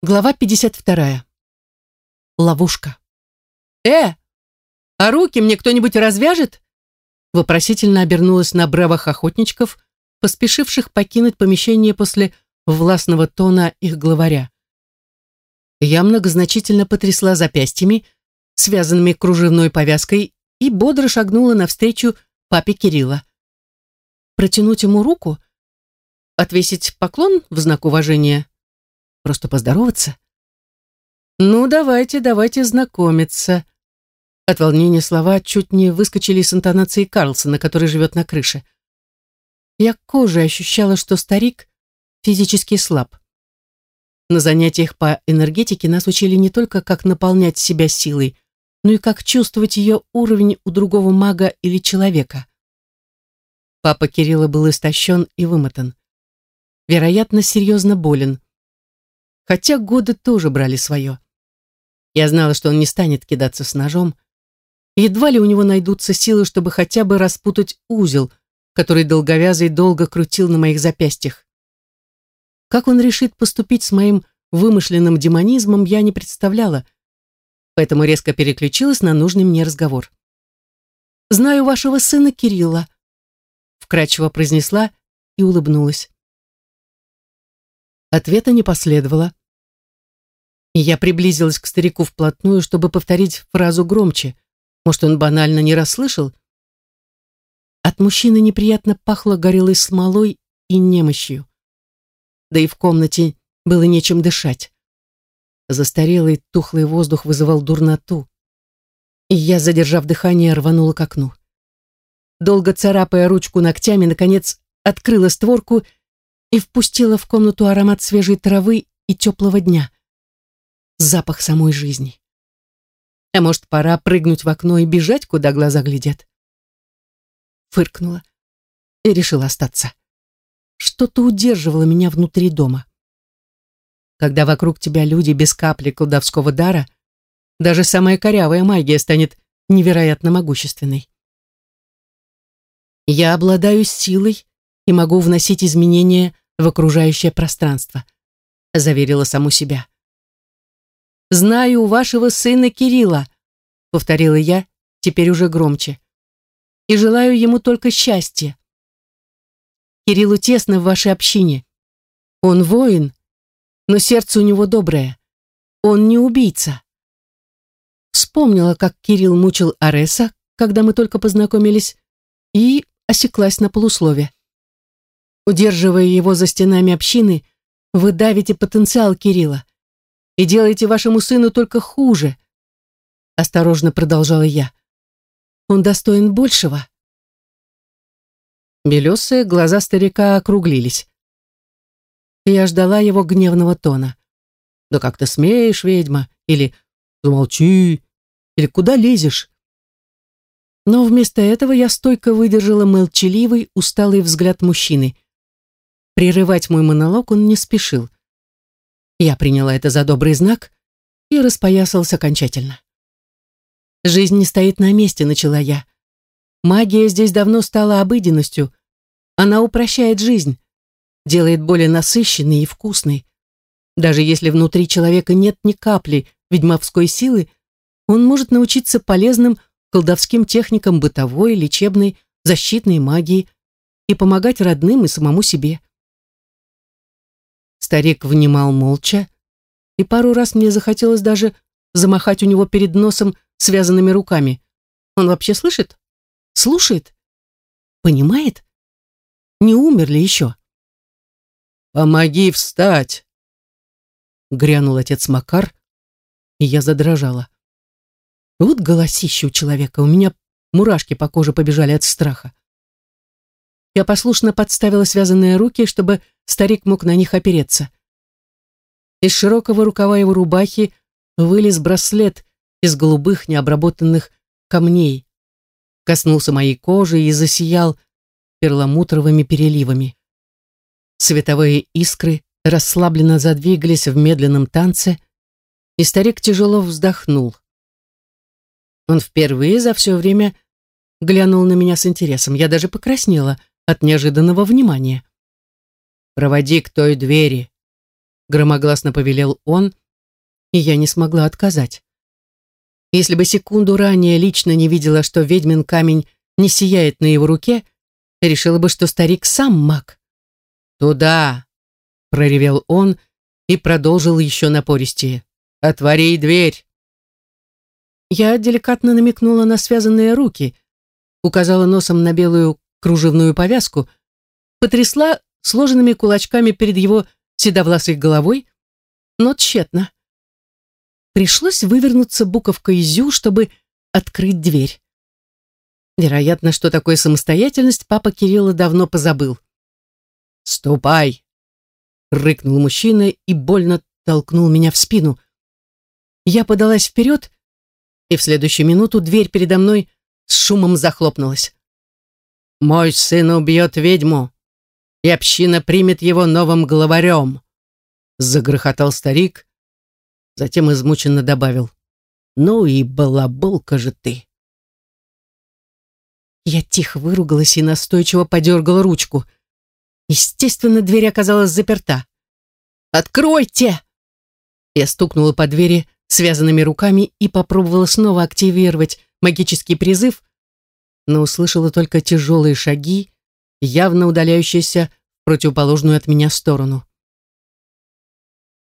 Глава 52. Ловушка. «Э, а руки мне кто-нибудь развяжет?» Вопросительно обернулась на бравых охотничков, поспешивших покинуть помещение после властного тона их главаря. Я многозначительно потрясла запястьями, связанными кружевной повязкой, и бодро шагнула навстречу папе Кирилла. Протянуть ему руку? Отвесить поклон в знак уважения? Просто поздороваться? Ну, давайте, давайте знакомиться. От волнения слова чуть не выскочили с интонацией Карлсона, который живет на крыше. Я кожей ощущала, что старик физически слаб. На занятиях по энергетике нас учили не только, как наполнять себя силой, но и как чувствовать ее уровень у другого мага или человека. Папа Кирилла был истощен и вымотан. Вероятно, серьезно болен хотя годы тоже брали свое. Я знала, что он не станет кидаться с ножом. Едва ли у него найдутся силы, чтобы хотя бы распутать узел, который долговязый долго крутил на моих запястьях. Как он решит поступить с моим вымышленным демонизмом, я не представляла, поэтому резко переключилась на нужный мне разговор. «Знаю вашего сына Кирилла», — вкрадчиво произнесла и улыбнулась. Ответа не последовало я приблизилась к старику вплотную, чтобы повторить фразу громче. Может, он банально не расслышал? От мужчины неприятно пахло горелой смолой и немощью. Да и в комнате было нечем дышать. Застарелый тухлый воздух вызывал дурноту. И я, задержав дыхание, рванула к окну. Долго царапая ручку ногтями, наконец открыла створку и впустила в комнату аромат свежей травы и теплого дня запах самой жизни. А может, пора прыгнуть в окно и бежать, куда глаза глядят? Фыркнула и решила остаться. Что-то удерживало меня внутри дома. Когда вокруг тебя люди без капли колдовского дара, даже самая корявая магия станет невероятно могущественной. Я обладаю силой и могу вносить изменения в окружающее пространство, заверила саму себя. Знаю у вашего сына Кирилла», — повторила я, теперь уже громче. «И желаю ему только счастья. Кириллу тесно в вашей общине. Он воин, но сердце у него доброе. Он не убийца». Вспомнила, как Кирилл мучил Ареса, когда мы только познакомились, и осеклась на полуслове. Удерживая его за стенами общины, вы давите потенциал Кирилла и делаете вашему сыну только хуже. Осторожно продолжала я. Он достоин большего. Белесые глаза старика округлились. Я ждала его гневного тона. «Да как ты смеешь, ведьма?» Или «Замолчи!» Или «Куда лезешь?» Но вместо этого я стойко выдержала молчаливый, усталый взгляд мужчины. Прерывать мой монолог он не спешил. Я приняла это за добрый знак и распоясался окончательно. «Жизнь не стоит на месте», — начала я. «Магия здесь давно стала обыденностью. Она упрощает жизнь, делает более насыщенной и вкусной. Даже если внутри человека нет ни капли ведьмовской силы, он может научиться полезным колдовским техникам бытовой, лечебной, защитной магии и помогать родным и самому себе. Старик внимал молча, и пару раз мне захотелось даже замахать у него перед носом связанными руками. Он вообще слышит? Слушает? Понимает? Не умер ли еще? «Помоги встать!» Грянул отец Макар, и я задрожала. Вот голосище у человека, у меня мурашки по коже побежали от страха. Я послушно подставила связанные руки, чтобы старик мог на них опереться. Из широкого рукава его рубахи вылез браслет из голубых необработанных камней, коснулся моей кожи и засиял перламутровыми переливами. Световые искры расслабленно задвигались в медленном танце, и старик тяжело вздохнул. Он впервые за все время глянул на меня с интересом. Я даже покраснела от неожиданного внимания. «Проводи к той двери», громогласно повелел он, и я не смогла отказать. Если бы секунду ранее лично не видела, что ведьмин камень не сияет на его руке, решила бы, что старик сам маг. «Туда!» — проревел он и продолжил еще напористее. «Отвори дверь!» Я деликатно намекнула на связанные руки, указала носом на белую кружевную повязку, потрясла сложенными кулачками перед его седовласой головой, но тщетно. Пришлось вывернуться буковкой изю, чтобы открыть дверь. Вероятно, что такое самостоятельность папа Кирилла давно позабыл. «Ступай!» — рыкнул мужчина и больно толкнул меня в спину. Я подалась вперед, и в следующую минуту дверь передо мной с шумом захлопнулась. «Мой сын убьет ведьму, и община примет его новым главарем», загрохотал старик, затем измученно добавил. «Ну и балаболка же ты!» Я тихо выругалась и настойчиво подергала ручку. Естественно, дверь оказалась заперта. «Откройте!» Я стукнула по двери связанными руками и попробовала снова активировать магический призыв, но услышала только тяжелые шаги, явно удаляющиеся в противоположную от меня сторону.